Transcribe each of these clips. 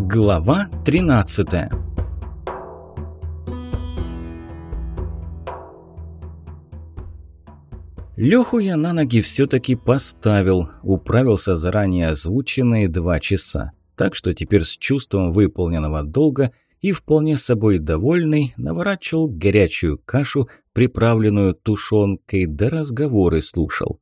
Глава 13 Леху я на ноги все-таки поставил, управился заранее озвученные два часа. Так что теперь с чувством выполненного долга и вполне собой довольный наворачивал горячую кашу, приправленную тушенкой, да разговоры слушал.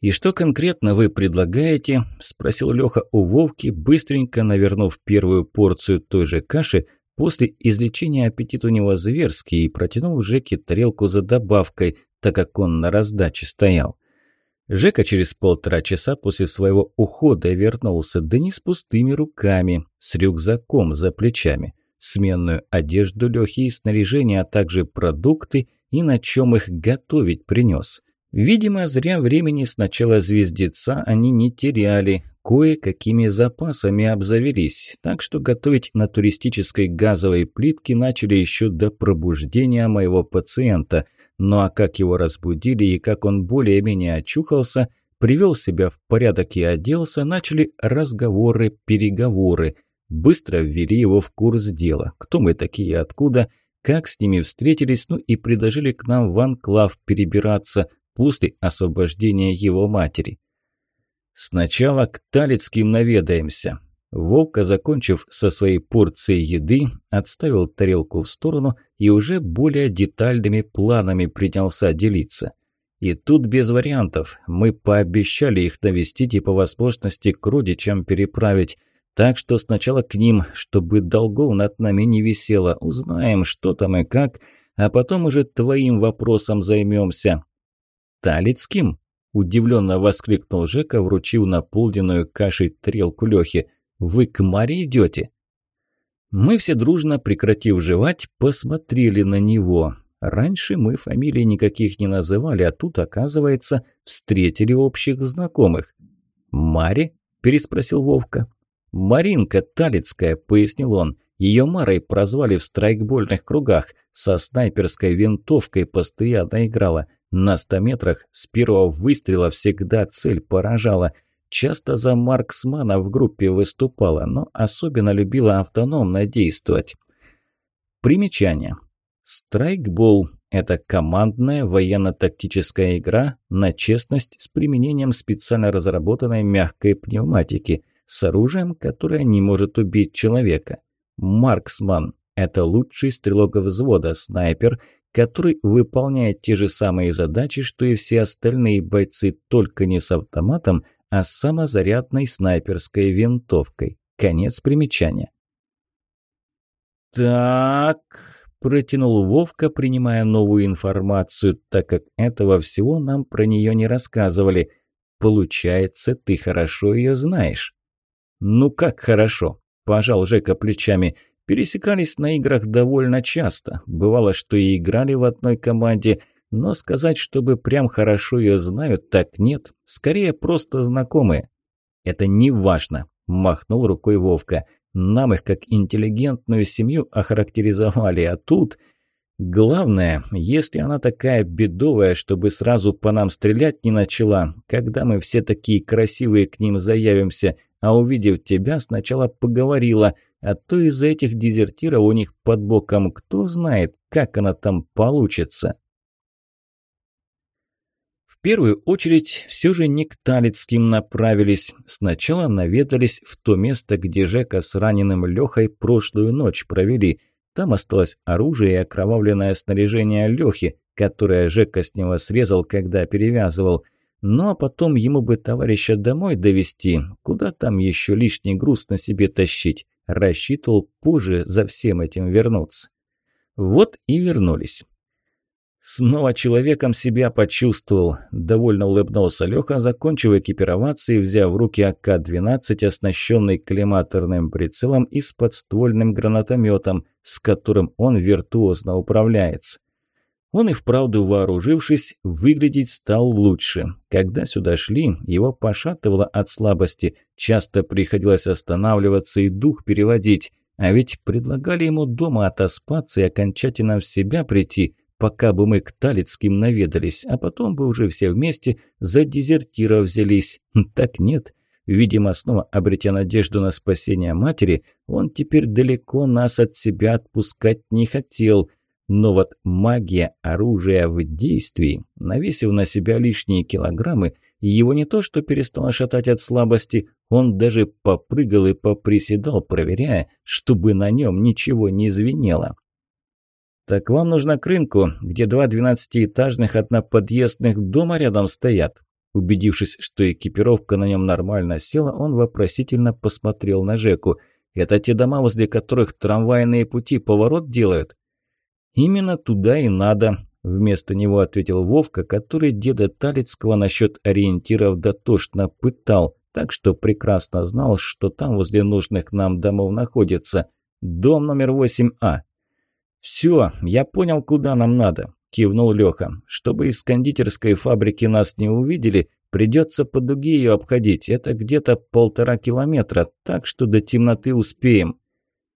«И что конкретно вы предлагаете?» – спросил Леха у Вовки, быстренько навернув первую порцию той же каши. После излечения аппетит у него зверский и протянул Жеке тарелку за добавкой, так как он на раздаче стоял. Жека через полтора часа после своего ухода вернулся, да не с пустыми руками, с рюкзаком за плечами. Сменную одежду Лехи и снаряжение, а также продукты и на чем их готовить принес. Видимо, зря времени с начала звездеца они не теряли, кое-какими запасами обзавелись, так что готовить на туристической газовой плитке начали еще до пробуждения моего пациента. Ну а как его разбудили и как он более-менее очухался, привел себя в порядок и оделся, начали разговоры, переговоры. Быстро ввели его в курс дела, кто мы такие откуда, как с ними встретились, ну и предложили к нам в анклав перебираться – после освобождения его матери. «Сначала к Талицким наведаемся». Вовка, закончив со своей порцией еды, отставил тарелку в сторону и уже более детальными планами принялся делиться. И тут без вариантов. Мы пообещали их навестить и по возможности к родичам переправить. Так что сначала к ним, чтобы долгов над нами не висело, узнаем, что там и как, а потом уже твоим вопросом займемся. «Талицким?» – удивленно воскликнул Жека, вручив наполненную кашей тарелку Лехе. «Вы к Маре идете?» Мы все дружно, прекратив жевать, посмотрели на него. Раньше мы фамилий никаких не называли, а тут, оказывается, встретили общих знакомых. «Маре?» – переспросил Вовка. «Маринка Талицкая», – пояснил он. Ее Марой прозвали в страйкбольных кругах. Со снайперской винтовкой постоянно играла. На 100 метрах с первого выстрела всегда цель поражала. Часто за марксмана в группе выступала, но особенно любила автономно действовать. Примечание. Страйкбол – это командная военно-тактическая игра на честность с применением специально разработанной мягкой пневматики с оружием, которое не может убить человека. Марксман – это лучший стрелок взвода, снайпер – который выполняет те же самые задачи, что и все остальные бойцы, только не с автоматом, а с самозарядной снайперской винтовкой. Конец примечания. «Так», – протянул Вовка, принимая новую информацию, так как этого всего нам про нее не рассказывали. «Получается, ты хорошо ее знаешь». «Ну как хорошо?» – пожал Жека плечами – Пересекались на играх довольно часто. Бывало, что и играли в одной команде, но сказать, чтобы прям хорошо ее знают, так нет. Скорее, просто знакомые. «Это не важно», – махнул рукой Вовка. «Нам их как интеллигентную семью охарактеризовали, а тут...» Главное, если она такая бедовая, чтобы сразу по нам стрелять не начала, когда мы все такие красивые к ним заявимся, а увидев тебя, сначала поговорила – а то из-за этих дезертиров у них под боком кто знает, как она там получится. В первую очередь все же не к Талицким направились. Сначала наведались в то место, где Жека с раненым Лехой прошлую ночь провели. Там осталось оружие и окровавленное снаряжение Лехи, которое Жека с него срезал, когда перевязывал. Ну а потом ему бы товарища домой довести, куда там еще лишний груз на себе тащить. Рассчитывал позже за всем этим вернуться. Вот и вернулись. Снова человеком себя почувствовал. Довольно улыбнулся Леха, закончив экипироваться и взяв в руки АК-12, оснащенный коллиматорным прицелом и с подствольным гранатометом, с которым он виртуозно управляется. Он и вправду вооружившись, выглядеть стал лучше. Когда сюда шли, его пошатывало от слабости, часто приходилось останавливаться и дух переводить. А ведь предлагали ему дома отоспаться и окончательно в себя прийти, пока бы мы к Талицким наведались, а потом бы уже все вместе за дезертира взялись. Так нет. Видимо, снова обретя надежду на спасение матери, он теперь далеко нас от себя отпускать не хотел. Но вот магия оружия в действии, навесив на себя лишние килограммы, его не то что перестало шатать от слабости, он даже попрыгал и поприседал, проверяя, чтобы на нем ничего не звенело. «Так вам нужно к рынку, где два двенадцатиэтажных одноподъездных дома рядом стоят». Убедившись, что экипировка на нем нормально села, он вопросительно посмотрел на Жеку. «Это те дома, возле которых трамвайные пути поворот делают?» «Именно туда и надо», – вместо него ответил Вовка, который деда Талицкого насчет ориентиров дотошно пытал, так что прекрасно знал, что там возле нужных нам домов находится. Дом номер 8А. «Все, я понял, куда нам надо», – кивнул Леха. «Чтобы из кондитерской фабрики нас не увидели, придется по дуге ее обходить. Это где-то полтора километра, так что до темноты успеем».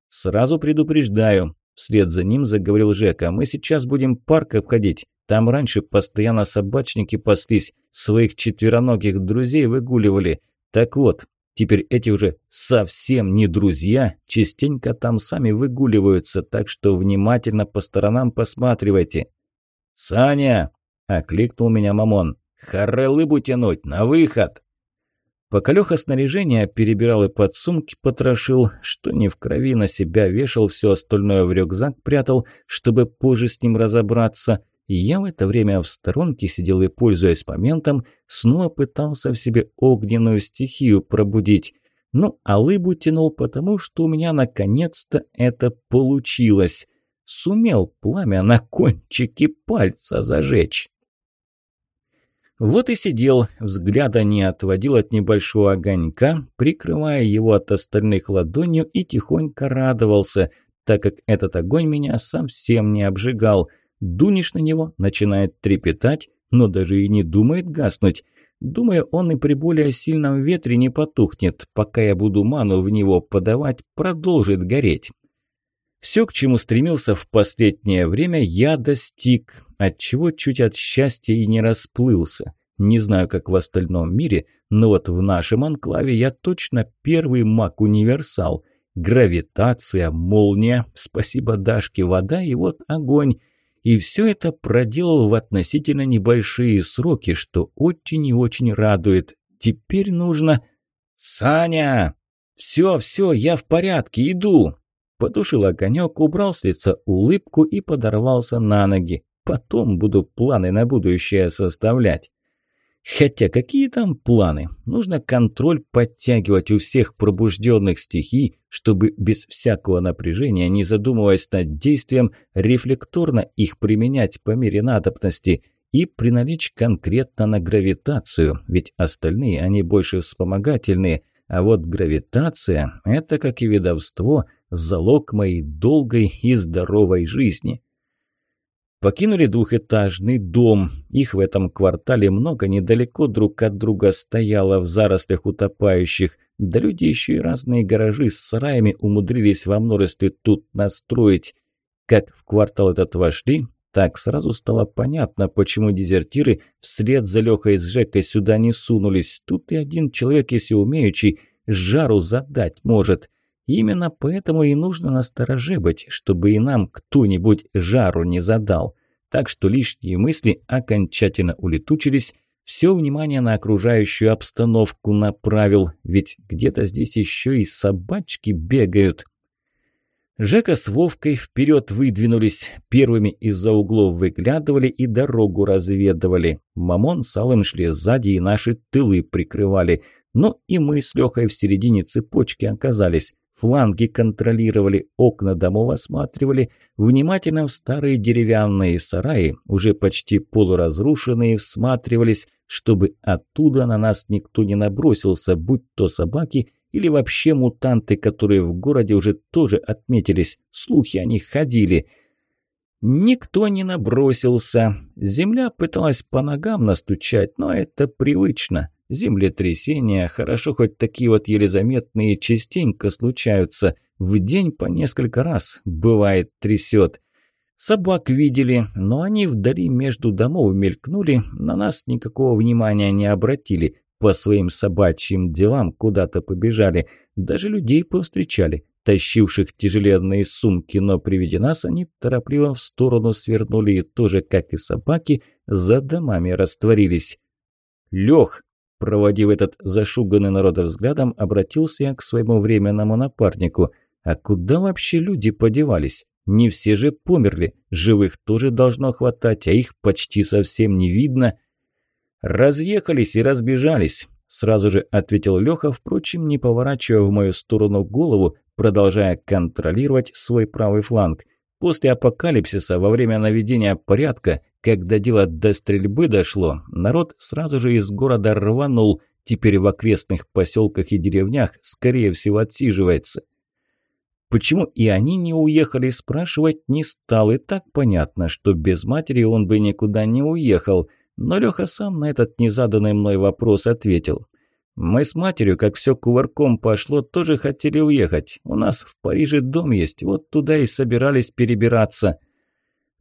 «Сразу предупреждаю», – вслед за ним заговорил Жека. «Мы сейчас будем парк обходить. Там раньше постоянно собачники паслись, своих четвероногих друзей выгуливали. Так вот, Теперь эти уже совсем не друзья, частенько там сами выгуливаются, так что внимательно по сторонам посматривайте. «Саня!» – окликнул меня Мамон. «Харе лыбу тянуть, на выход!» Пока Леха снаряжение перебирал и под сумки потрошил, что не в крови на себя вешал, все остальное в рюкзак прятал, чтобы позже с ним разобраться – я в это время в сторонке сидел и, пользуясь моментом, снова пытался в себе огненную стихию пробудить. Ну, а лыбу тянул потому, что у меня наконец-то это получилось. Сумел пламя на кончике пальца зажечь. Вот и сидел, взгляда не отводил от небольшого огонька, прикрывая его от остальных ладонью и тихонько радовался, так как этот огонь меня совсем не обжигал – Дунешь на него, начинает трепетать, но даже и не думает гаснуть. Думаю, он и при более сильном ветре не потухнет. Пока я буду ману в него подавать, продолжит гореть. Все, к чему стремился в последнее время, я достиг, отчего чуть от счастья и не расплылся. Не знаю, как в остальном мире, но вот в нашем анклаве я точно первый маг-универсал. Гравитация, молния, спасибо Дашке, вода и вот огонь – и все это проделал в относительно небольшие сроки, что очень и очень радует. Теперь нужно... «Саня! Все, все, я в порядке, иду!» Потушил огонек, убрал с лица улыбку и подорвался на ноги. Потом буду планы на будущее составлять. Хотя какие там планы? Нужно контроль подтягивать у всех пробужденных стихий, чтобы без всякого напряжения, не задумываясь над действием, рефлекторно их применять по мере надобности и приналечь конкретно на гравитацию, ведь остальные, они больше вспомогательные, а вот гравитация – это, как и ведовство, залог моей долгой и здоровой жизни. Покинули двухэтажный дом. Их в этом квартале много, недалеко друг от друга стояло в зарослях утопающих. Да люди еще и разные гаражи с сараями умудрились во множестве тут настроить. Как в квартал этот вошли, так сразу стало понятно, почему дезертиры вслед за Лехой с Жекой сюда не сунулись. Тут и один человек, если умеющий, жару задать может. Именно поэтому и нужно настороже быть, чтобы и нам кто-нибудь жару не задал. Так что лишние мысли окончательно улетучились, все внимание на окружающую обстановку направил, ведь где-то здесь еще и собачки бегают. Жека с Вовкой вперед выдвинулись, первыми из-за углов выглядывали и дорогу разведывали. Мамон с Алым шли сзади и наши тылы прикрывали. Но и мы с Лехой в середине цепочки оказались. Фланги контролировали, окна домов осматривали, внимательно в старые деревянные сараи, уже почти полуразрушенные, всматривались, чтобы оттуда на нас никто не набросился, будь то собаки или вообще мутанты, которые в городе уже тоже отметились, слухи о них ходили. Никто не набросился. Земля пыталась по ногам настучать, но это привычно. Землетрясения, хорошо хоть такие вот еле заметные, частенько случаются. В день по несколько раз, бывает, трясет. Собак видели, но они вдали между домов мелькнули, на нас никакого внимания не обратили. по своим собачьим делам куда-то побежали. Даже людей повстречали, тащивших тяжеленные сумки, но при виде нас они торопливо в сторону свернули и тоже, как и собаки, за домами растворились. «Лёх!» Проводив этот зашуганный народа взглядом, обратился я к своему временному напарнику. «А куда вообще люди подевались? Не все же померли, живых тоже должно хватать, а их почти совсем не видно». «Разъехались и разбежались», – сразу же ответил Леха, впрочем, не поворачивая в мою сторону голову, продолжая контролировать свой правый фланг. После апокалипсиса, во время наведения порядка, когда дело до стрельбы дошло, народ сразу же из города рванул, теперь в окрестных поселках и деревнях, скорее всего, отсиживается. Почему и они не уехали, спрашивать не стал, и так понятно, что без матери он бы никуда не уехал. Но Леха сам на этот незаданный мной вопрос ответил. Мы с матерью, как все кувырком пошло, тоже хотели уехать. У нас в Париже дом есть, вот туда и собирались перебираться.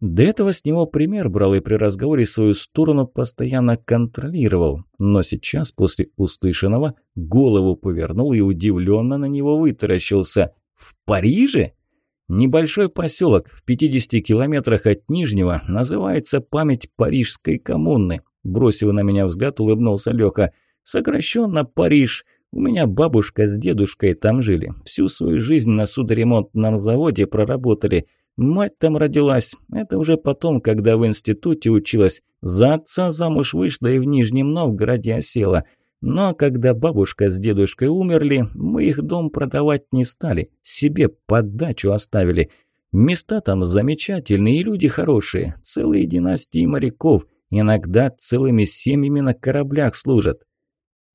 До этого с него пример брал и при разговоре свою сторону постоянно контролировал. Но сейчас, после услышанного, голову повернул и удивленно на него вытаращился. «В Париже?» Небольшой поселок в 50 километрах от Нижнего называется «Память Парижской коммуны». Бросив на меня взгляд, улыбнулся Леха – Сокращенно Париж. У меня бабушка с дедушкой там жили. Всю свою жизнь на судоремонтном заводе проработали. Мать там родилась. Это уже потом, когда в институте училась. За отца замуж вышла и в Нижнем Новгороде осела. Но когда бабушка с дедушкой умерли, мы их дом продавать не стали. Себе поддачу оставили. Места там замечательные и люди хорошие. Целые династии моряков. Иногда целыми семьями на кораблях служат.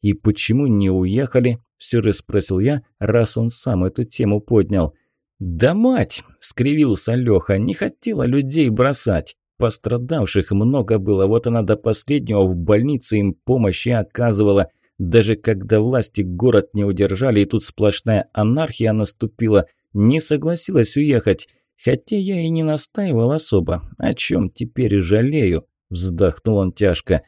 «И почему не уехали?» – все же спросил я, раз он сам эту тему поднял. «Да мать!» – скривился Леха. «Не хотела людей бросать. Пострадавших много было, вот она до последнего в больнице им помощи оказывала. Даже когда власти город не удержали, и тут сплошная анархия наступила, не согласилась уехать. Хотя я и не настаивал особо. О чем теперь жалею?» – вздохнул он тяжко.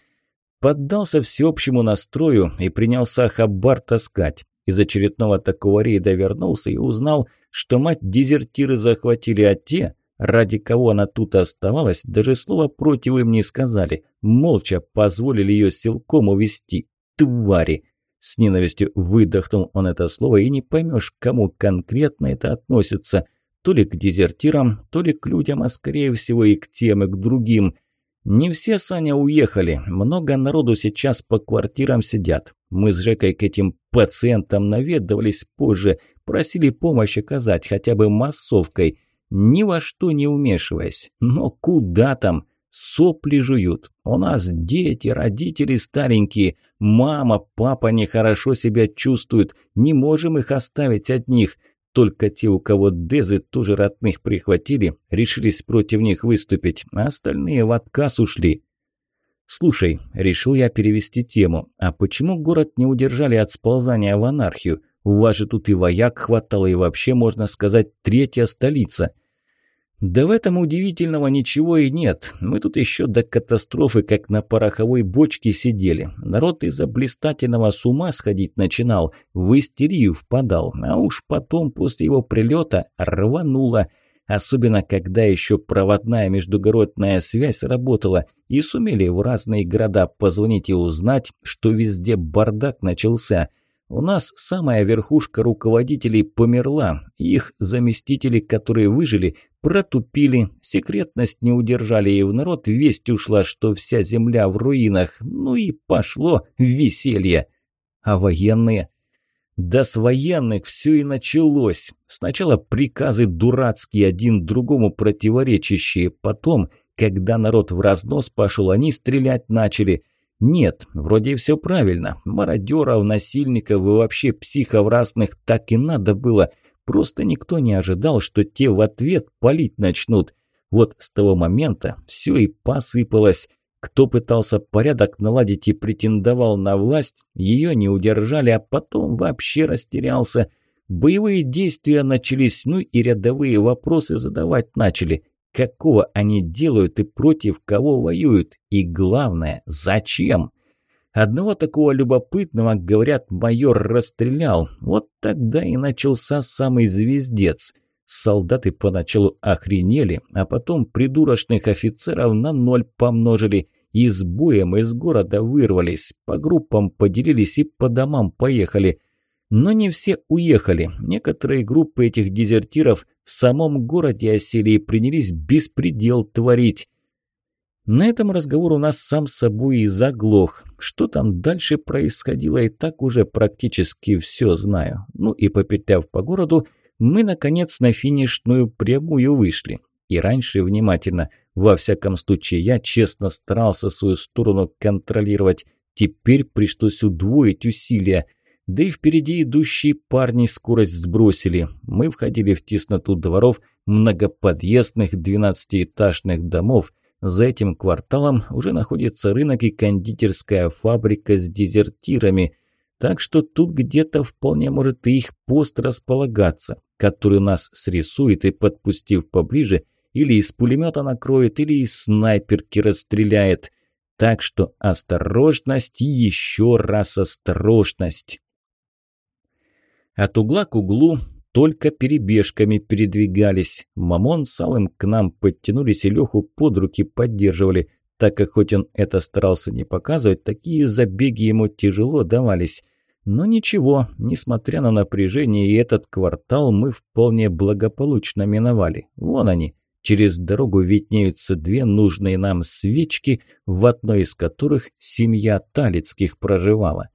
Поддался всеобщему настрою и принялся хабар таскать. Из очередного такого рейда вернулся и узнал, что мать дезертиры захватили, а те, ради кого она тут оставалась, даже слова против им не сказали, молча позволили ее силком увести. Твари! С ненавистью выдохнул он это слово, и не поймешь, кому конкретно это относится. То ли к дезертирам, то ли к людям, а скорее всего и к тем, и к другим – не все, Саня, уехали. Много народу сейчас по квартирам сидят. Мы с Жекой к этим пациентам наведывались позже, просили помощь оказать хотя бы массовкой, ни во что не вмешиваясь. Но куда там? Сопли жуют. У нас дети, родители старенькие. Мама, папа нехорошо себя чувствуют. Не можем их оставить одних. Только те, у кого дезы тоже родных прихватили, решились против них выступить, а остальные в отказ ушли. «Слушай, решил я перевести тему. А почему город не удержали от сползания в анархию? У вас же тут и вояк хватало, и вообще, можно сказать, третья столица». Да в этом удивительного ничего и нет. Мы тут еще до катастрофы как на пороховой бочке сидели. Народ из-за блистательного с ума сходить начинал, в истерию впадал. А уж потом, после его прилета, рвануло. Особенно, когда еще проводная междугородная связь работала, и сумели в разные города позвонить и узнать, что везде бардак начался – у нас самая верхушка руководителей померла, их заместители, которые выжили, протупили, секретность не удержали, и в народ весть ушла, что вся земля в руинах, ну и пошло веселье. А военные? Да с военных все и началось. Сначала приказы дурацкие, один другому противоречащие, потом, когда народ в разнос пошел, они стрелять начали – нет, вроде все правильно. Мародеров, насильников и вообще психов разных так и надо было. Просто никто не ожидал, что те в ответ палить начнут. Вот с того момента все и посыпалось. Кто пытался порядок наладить и претендовал на власть, ее не удержали, а потом вообще растерялся. Боевые действия начались, ну и рядовые вопросы задавать начали какого они делают и против кого воюют, и главное, зачем. Одного такого любопытного, говорят, майор расстрелял. Вот тогда и начался самый звездец. Солдаты поначалу охренели, а потом придурочных офицеров на ноль помножили. И с боем из города вырвались, по группам поделились и по домам поехали. Но не все уехали. Некоторые группы этих дезертиров в самом городе осели и принялись беспредел творить. На этом разговор у нас сам собой и заглох. Что там дальше происходило, и так уже практически все знаю. Ну и попетляв по городу, мы, наконец, на финишную прямую вышли. И раньше внимательно. Во всяком случае, я честно старался свою сторону контролировать. Теперь пришлось удвоить усилия. Да и впереди идущие парни скорость сбросили. Мы входили в тесноту дворов многоподъездных двенадцатиэтажных домов – за этим кварталом уже находится рынок и кондитерская фабрика с дезертирами. Так что тут где-то вполне может и их пост располагаться, который нас срисует и, подпустив поближе, или из пулемета накроет, или из снайперки расстреляет. Так что осторожность и еще раз осторожность. От угла к углу только перебежками передвигались. Мамон с Алым к нам подтянулись и Леху под руки поддерживали, так как хоть он это старался не показывать, такие забеги ему тяжело давались. Но ничего, несмотря на напряжение и этот квартал, мы вполне благополучно миновали. Вон они, через дорогу виднеются две нужные нам свечки, в одной из которых семья Талицких проживала.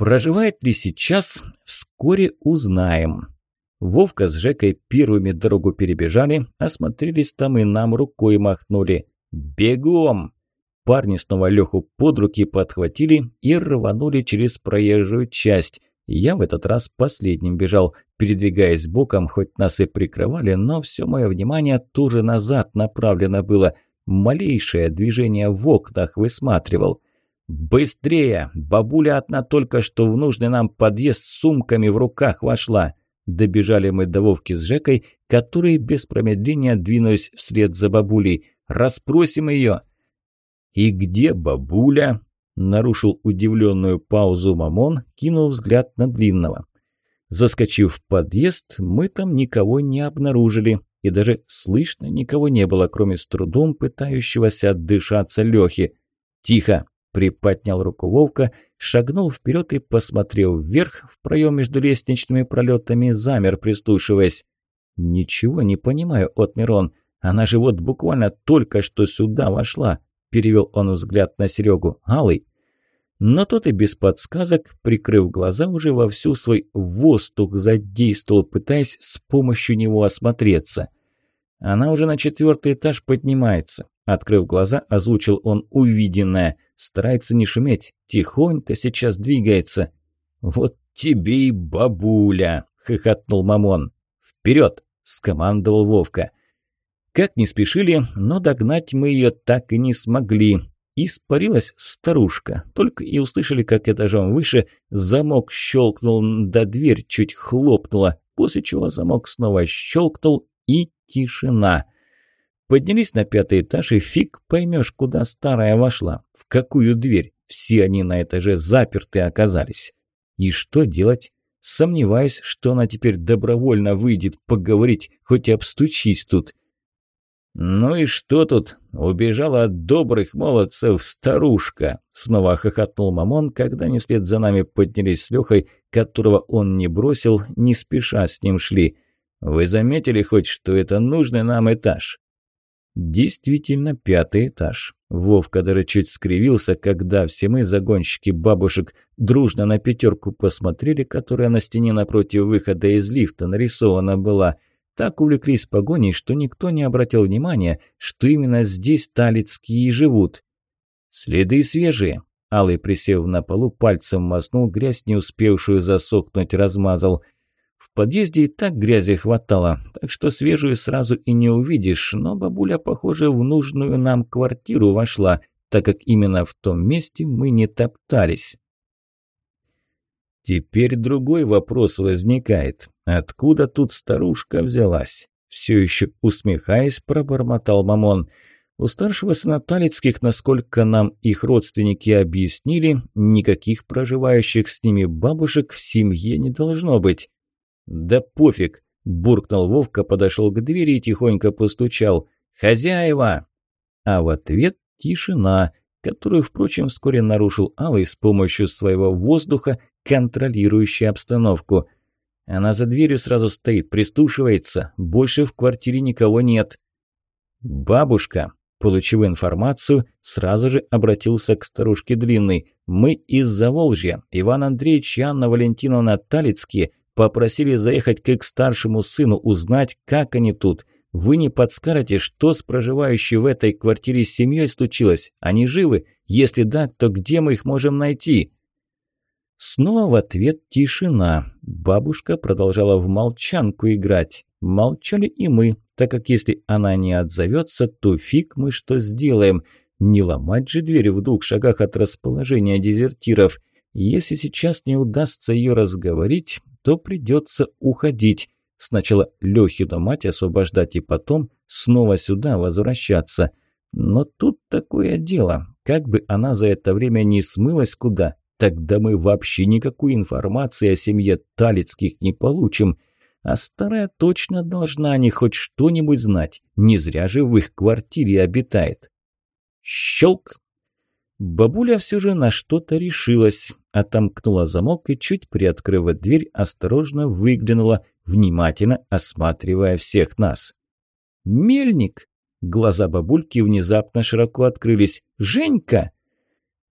Проживает ли сейчас, вскоре узнаем. Вовка с Жекой первыми дорогу перебежали, осмотрелись там и нам рукой махнули. «Бегом!» Парни снова Леху под руки подхватили и рванули через проезжую часть. Я в этот раз последним бежал, передвигаясь боком, хоть нас и прикрывали, но все мое внимание тоже назад направлено было. Малейшее движение в окнах высматривал. «Быстрее! Бабуля одна только что в нужный нам подъезд с сумками в руках вошла!» Добежали мы до Вовки с Жекой, которые без промедления двинулись вслед за бабулей. «Расспросим ее!» «И где бабуля?» Нарушил удивленную паузу Мамон, кинул взгляд на Длинного. Заскочив в подъезд, мы там никого не обнаружили, и даже слышно никого не было, кроме с трудом пытающегося отдышаться Лехи. «Тихо!» – приподнял руку Вовка – шагнул вперед и, посмотрел вверх, в проем между лестничными пролетами, замер, прислушиваясь. «Ничего не понимаю, Отмирон. Она же вот буквально только что сюда вошла», – перевел он взгляд на Серегу. «Алый». Но тот и без подсказок, прикрыв глаза, уже вовсю свой воздух задействовал, пытаясь с помощью него осмотреться. Она уже на четвертый этаж поднимается. Открыв глаза, озвучил он увиденное – Старается не шуметь, тихонько сейчас двигается. «Вот тебе и бабуля!» – хохотнул Мамон. «Вперед!» – скомандовал Вовка. Как не спешили, но догнать мы ее так и не смогли. Испарилась старушка. Только и услышали, как этажом выше замок щелкнул, да дверь чуть хлопнула, после чего замок снова щелкнул и тишина. Поднялись на пятый этаж, и фиг поймешь, куда старая вошла, в какую дверь. Все они на этаже заперты оказались. И что делать? Сомневаюсь, что она теперь добровольно выйдет поговорить, хоть и обстучись тут. «Ну и что тут? Убежала от добрых молодцев старушка!» Снова хохотнул Мамон, когда они вслед за нами поднялись с Лехой, которого он не бросил, не спеша с ним шли. «Вы заметили хоть, что это нужный нам этаж?» Действительно, пятый этаж. Вовка даже чуть скривился, когда все мы, загонщики бабушек, дружно на пятерку посмотрели, которая на стене напротив выхода из лифта нарисована была. Так увлеклись погоней, что никто не обратил внимания, что именно здесь талицкие живут. «Следы свежие», Алый, присев на полу, пальцем мазнул грязь, не успевшую засохнуть, размазал – в подъезде и так грязи хватало, так что свежую сразу и не увидишь, но бабуля, похоже, в нужную нам квартиру вошла, так как именно в том месте мы не топтались. Теперь другой вопрос возникает. Откуда тут старушка взялась? Все еще усмехаясь, пробормотал Мамон. У старшего сына Талицких, насколько нам их родственники объяснили, никаких проживающих с ними бабушек в семье не должно быть. «Да пофиг!» – буркнул Вовка, подошел к двери и тихонько постучал. «Хозяева!» А в ответ тишина, которую, впрочем, вскоре нарушил Алый с помощью своего воздуха, контролирующий обстановку. Она за дверью сразу стоит, пристушивается, больше в квартире никого нет. «Бабушка!» Получив информацию, сразу же обратился к старушке Длинной. «Мы из Заволжья. Иван Андреевич и Анна Валентиновна Талицкие попросили заехать к их старшему сыну, узнать, как они тут. Вы не подскажете, что с проживающей в этой квартире семьей случилось? Они живы? Если да, то где мы их можем найти?» Снова в ответ тишина. Бабушка продолжала в молчанку играть. Молчали и мы, так как если она не отзовется, то фиг мы что сделаем. Не ломать же дверь в двух шагах от расположения дезертиров. Если сейчас не удастся ее разговорить, то придется уходить. Сначала Лехину мать освобождать и потом снова сюда возвращаться. Но тут такое дело. Как бы она за это время не смылась куда, тогда мы вообще никакой информации о семье Талицких не получим. А старая точно должна не хоть что-нибудь знать. Не зря же в их квартире обитает. Щелк! Бабуля все же на что-то решилась. Отомкнула замок и, чуть приоткрыв дверь, осторожно выглянула, внимательно осматривая всех нас. «Мельник!» Глаза бабульки внезапно широко открылись. «Женька!»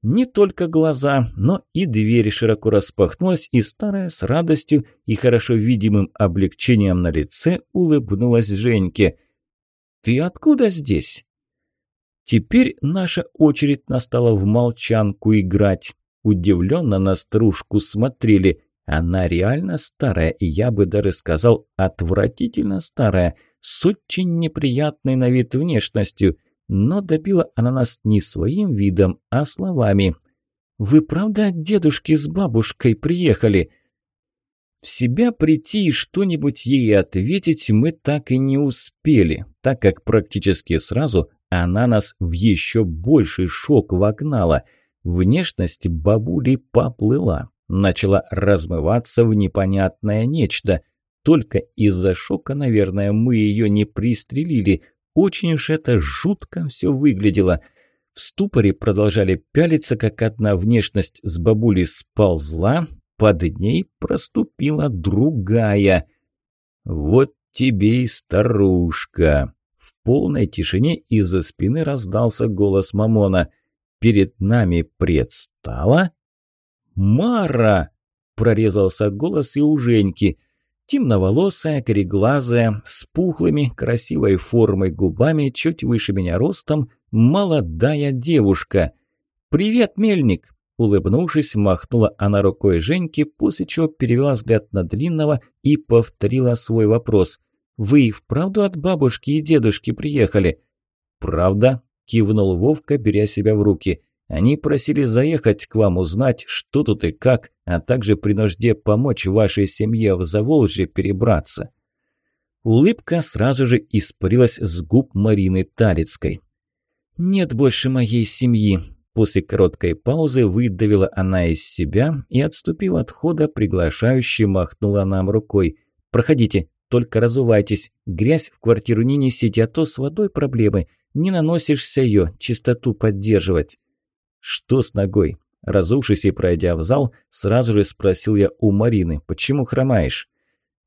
Не только глаза, но и дверь широко распахнулась, и старая с радостью и хорошо видимым облегчением на лице улыбнулась Женьке. «Ты откуда здесь?» Теперь наша очередь настала в молчанку играть. Удивленно на стружку смотрели. Она реально старая, и я бы даже сказал, отвратительно старая, с очень неприятной на вид внешностью – но добила она нас не своим видом, а словами. «Вы правда от дедушки с бабушкой приехали?» В себя прийти и что-нибудь ей ответить мы так и не успели, так как практически сразу она нас в еще больший шок вогнала. Внешность бабули поплыла, начала размываться в непонятное нечто. Только из-за шока, наверное, мы ее не пристрелили, очень уж это жутко все выглядело. В ступоре продолжали пялиться, как одна внешность с бабулей сползла, под ней проступила другая. «Вот тебе и старушка!» В полной тишине из-за спины раздался голос Мамона. «Перед нами предстала...» «Мара!» – прорезался голос и у Женьки – Темноволосая, кореглазая, с пухлыми, красивой формой губами, чуть выше меня ростом, молодая девушка. «Привет, мельник!» Улыбнувшись, махнула она рукой Женьке, после чего перевела взгляд на Длинного и повторила свой вопрос. «Вы и вправду от бабушки и дедушки приехали?» «Правда?» – кивнул Вовка, беря себя в руки. Они просили заехать к вам, узнать, что тут и как, а также при нужде помочь вашей семье в Заволжье перебраться». Улыбка сразу же испарилась с губ Марины Талицкой. «Нет больше моей семьи», После короткой паузы выдавила она из себя и, отступив от хода, приглашающе махнула нам рукой. «Проходите, только разувайтесь. Грязь в квартиру не несите, а то с водой проблемы. Не наносишься ее, чистоту поддерживать». «Что с ногой?» Разувшись и пройдя в зал, сразу же спросил я у Марины, «Почему хромаешь?»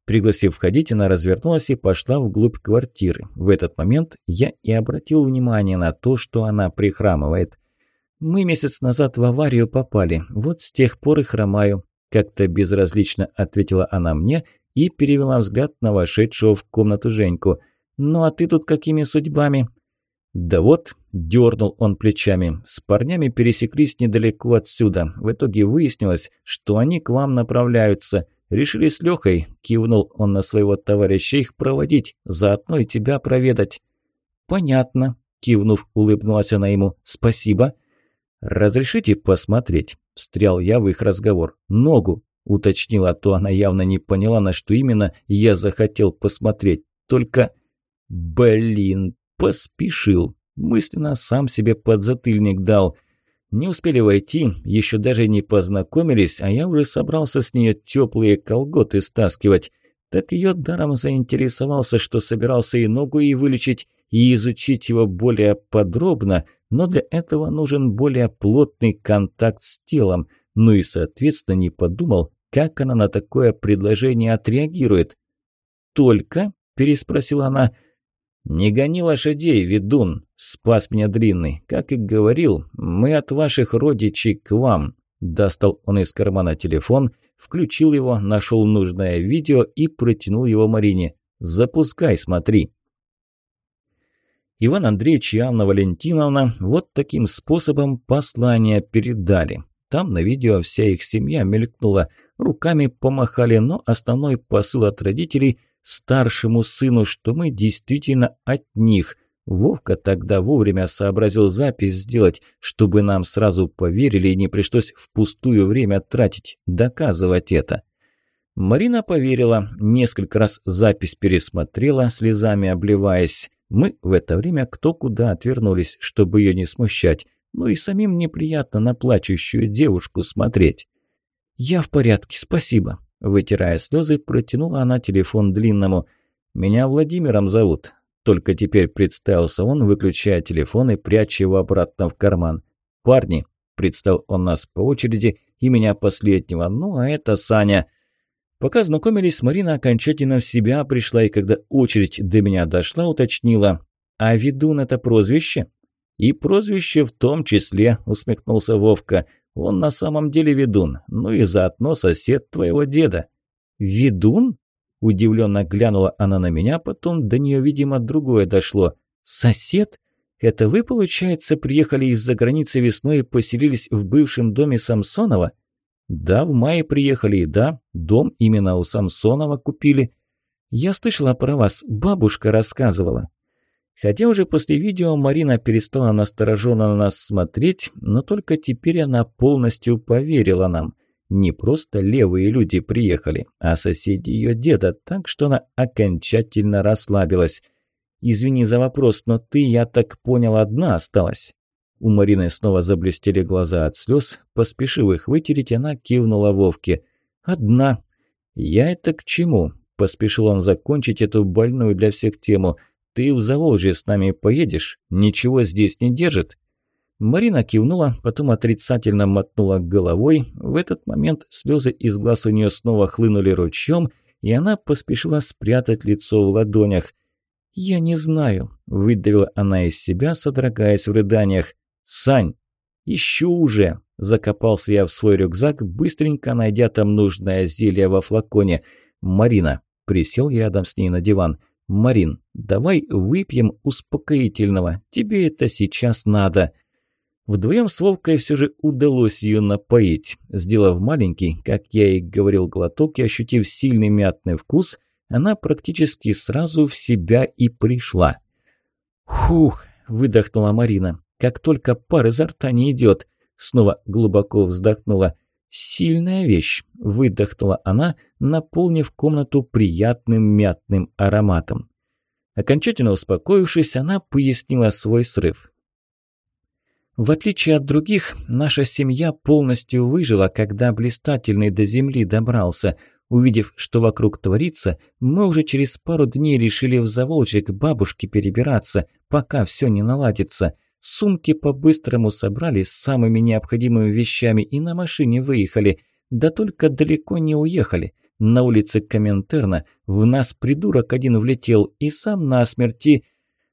Пригласив входить, она развернулась и пошла вглубь квартиры. В этот момент я и обратил внимание на то, что она прихрамывает. «Мы месяц назад в аварию попали, вот с тех пор и хромаю», как-то безразлично ответила она мне и перевела взгляд на вошедшего в комнату Женьку. «Ну а ты тут какими судьбами?» «Да вот», – дернул он плечами, – «с парнями пересеклись недалеко отсюда. В итоге выяснилось, что они к вам направляются. Решили с Лехой, – кивнул он на своего товарища, – их проводить, заодно и тебя проведать». «Понятно», – кивнув, улыбнулась она ему, – «спасибо». «Разрешите посмотреть?» – встрял я в их разговор. «Ногу», – уточнила, а то она явно не поняла, на что именно я захотел посмотреть. Только... Блин, поспешил. Мысленно сам себе подзатыльник дал. Не успели войти, еще даже не познакомились, а я уже собрался с нее теплые колготы стаскивать. Так ее даром заинтересовался, что собирался и ногу ей вылечить, и изучить его более подробно, но для этого нужен более плотный контакт с телом, ну и, соответственно, не подумал, как она на такое предложение отреагирует. «Только?» – переспросила она. «Не гони лошадей, ведун!» – спас меня длинный. «Как и говорил, мы от ваших родичей к вам!» Достал он из кармана телефон, включил его, нашел нужное видео и протянул его Марине. «Запускай, смотри!» Иван Андреевич и Анна Валентиновна вот таким способом послание передали. Там на видео вся их семья мелькнула, руками помахали, но основной посыл от родителей – старшему сыну, что мы действительно от них. Вовка тогда вовремя сообразил запись сделать, чтобы нам сразу поверили и не пришлось впустую время тратить, доказывать это. Марина поверила, несколько раз запись пересмотрела, слезами обливаясь. Мы в это время кто куда отвернулись, чтобы ее не смущать. Ну и самим неприятно на плачущую девушку смотреть. «Я в порядке, спасибо», Вытирая слезы, протянула она телефон длинному. «Меня Владимиром зовут». Только теперь представился он, выключая телефон и пряча его обратно в карман. «Парни», – предстал он нас по очереди, и меня последнего, ну а это Саня. Пока знакомились, Марина окончательно в себя пришла, и когда очередь до меня дошла, уточнила. «А ведун – это прозвище?» «И прозвище в том числе», – усмехнулся Вовка. Он на самом деле ведун, ну и заодно сосед твоего деда». «Ведун?» – удивленно глянула она на меня, потом до нее, видимо, другое дошло. «Сосед? Это вы, получается, приехали из-за границы весной и поселились в бывшем доме Самсонова?» «Да, в мае приехали, и да, дом именно у Самсонова купили». «Я слышала про вас, бабушка рассказывала». Хотя уже после видео Марина перестала настороженно на нас смотреть, но только теперь она полностью поверила нам. Не просто левые люди приехали, а соседи ее деда, так что она окончательно расслабилась. «Извини за вопрос, но ты, я так понял, одна осталась?» У Марины снова заблестели глаза от слез. Поспешив их вытереть, она кивнула Вовке. «Одна». «Я это к чему?» Поспешил он закончить эту больную для всех тему – «Ты в Заволжье с нами поедешь? Ничего здесь не держит?» Марина кивнула, потом отрицательно мотнула головой. В этот момент слезы из глаз у нее снова хлынули ручьем, и она поспешила спрятать лицо в ладонях. «Я не знаю», – выдавила она из себя, содрогаясь в рыданиях. «Сань, еще уже!» – закопался я в свой рюкзак, быстренько найдя там нужное зелье во флаконе. «Марина», – присел я рядом с ней на диван – «Марин, давай выпьем успокоительного. Тебе это сейчас надо». Вдвоем с Вовкой все же удалось ее напоить. Сделав маленький, как я и говорил, глоток и ощутив сильный мятный вкус, она практически сразу в себя и пришла. «Хух!» – выдохнула Марина. «Как только пар изо рта не идет!» Снова глубоко вздохнула. «Сильная вещь», – выдохнула она, наполнив комнату приятным мятным ароматом. Окончательно успокоившись, она пояснила свой срыв. В отличие от других, наша семья полностью выжила, когда блистательный до земли добрался. Увидев, что вокруг творится, мы уже через пару дней решили в Заволжье к бабушке перебираться, пока все не наладится. Сумки по-быстрому собрали с самыми необходимыми вещами и на машине выехали. Да только далеко не уехали. На улице Коминтерна в нас придурок один влетел и сам на смерти...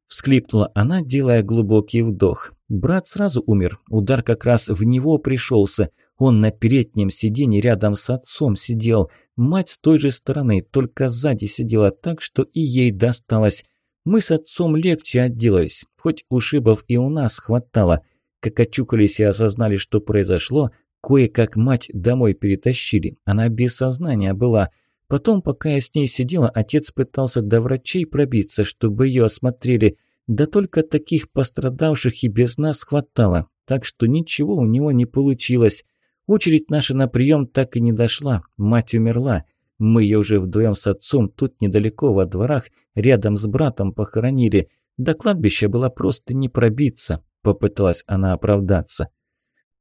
Всхлипнула она, делая глубокий вдох. Брат сразу умер, удар как раз в него пришелся. Он на переднем сиденье рядом с отцом сидел. Мать с той же стороны, только сзади сидела так, что и ей досталось. Мы с отцом легче отделались, хоть ушибов и у нас хватало. Как очухались и осознали, что произошло, кое-как мать домой перетащили. Она без сознания была. Потом, пока я с ней сидела, отец пытался до врачей пробиться, чтобы ее осмотрели. Да только таких пострадавших и без нас хватало, так что ничего у него не получилось. Очередь наша на прием так и не дошла, мать умерла. Мы ее уже вдвоем с отцом тут недалеко во дворах, рядом с братом похоронили. До кладбища было просто не пробиться», – попыталась она оправдаться.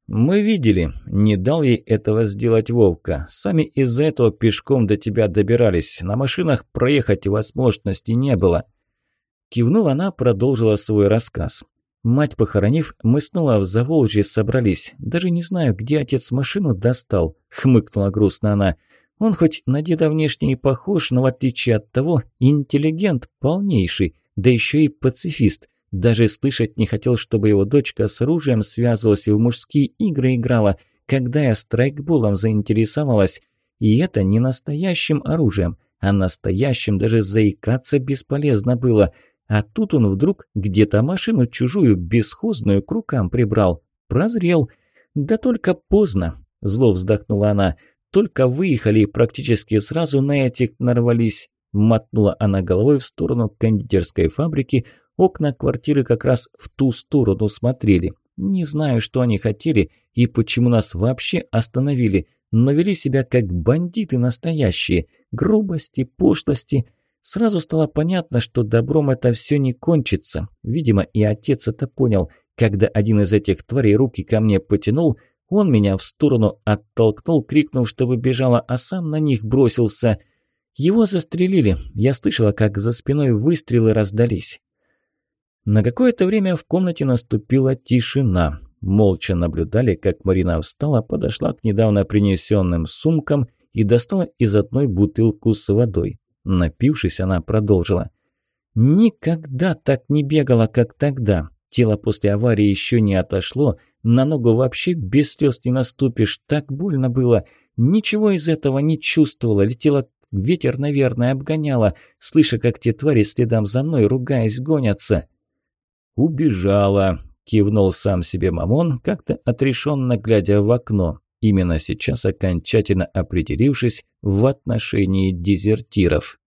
«Мы видели. Не дал ей этого сделать Вовка. Сами из-за этого пешком до тебя добирались. На машинах проехать возможности не было». Кивнув, она продолжила свой рассказ. Мать похоронив, мы снова в Заволжье собрались. Даже не знаю, где отец машину достал, хмыкнула грустно она. Он хоть на деда внешне и похож, но в отличие от того, интеллигент полнейший, да еще и пацифист. Даже слышать не хотел, чтобы его дочка с оружием связывалась и в мужские игры играла, когда я страйкболом заинтересовалась. И это не настоящим оружием, а настоящим даже заикаться бесполезно было – а тут он вдруг где-то машину чужую бесхозную к рукам прибрал. Прозрел. Да только поздно, зло вздохнула она. Только выехали и практически сразу на этих нарвались. Мотнула она головой в сторону кондитерской фабрики. Окна квартиры как раз в ту сторону смотрели. Не знаю, что они хотели и почему нас вообще остановили, но вели себя как бандиты настоящие. Грубости, пошлости – Сразу стало понятно, что добром это все не кончится. Видимо, и отец это понял. Когда один из этих тварей руки ко мне потянул, он меня в сторону оттолкнул, крикнув, чтобы бежала, а сам на них бросился. Его застрелили. Я слышала, как за спиной выстрелы раздались. На какое-то время в комнате наступила тишина. Молча наблюдали, как Марина встала, подошла к недавно принесенным сумкам и достала из одной бутылку с водой. Напившись, она продолжила. «Никогда так не бегала, как тогда. Тело после аварии еще не отошло, на ногу вообще без слез не наступишь, так больно было. Ничего из этого не чувствовала, летела ветер, наверное, обгоняла, слыша, как те твари следом за мной, ругаясь, гонятся». «Убежала», – кивнул сам себе Мамон, как-то отрешенно глядя в окно именно сейчас окончательно определившись в отношении дезертиров.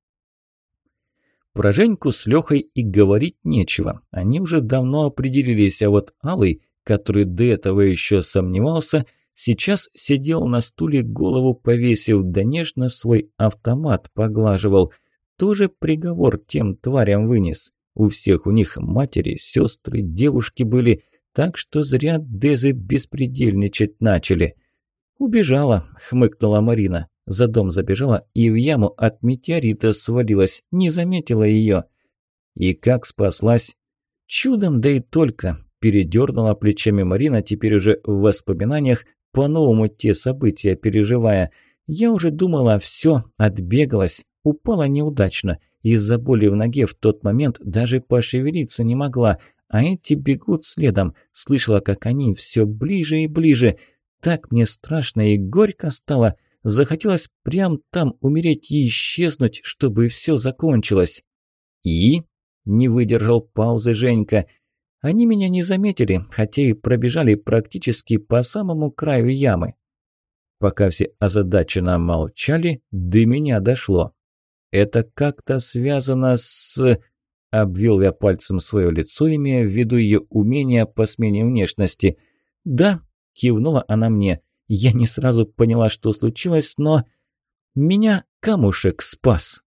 Про Женьку с Лехой и говорить нечего. Они уже давно определились, а вот Алый, который до этого еще сомневался, сейчас сидел на стуле, голову повесив, да нежно свой автомат поглаживал. Тоже приговор тем тварям вынес. У всех у них матери, сестры, девушки были, так что зря Дезы беспредельничать начали. «Убежала», – хмыкнула Марина. За дом забежала и в яму от метеорита свалилась, не заметила ее. «И как спаслась?» «Чудом, да и только», – передернула плечами Марина, теперь уже в воспоминаниях, по-новому те события переживая. «Я уже думала, все, отбегалась, упала неудачно. Из-за боли в ноге в тот момент даже пошевелиться не могла, а эти бегут следом. Слышала, как они все ближе и ближе. Так мне страшно и горько стало. Захотелось прям там умереть и исчезнуть, чтобы все закончилось. И? Не выдержал паузы Женька. Они меня не заметили, хотя и пробежали практически по самому краю ямы. Пока все озадаченно молчали, до меня дошло. Это как-то связано с... Обвел я пальцем свое лицо, имея в виду ее умение по смене внешности. Да, Кивнула она мне. Я не сразу поняла, что случилось, но... Меня камушек спас.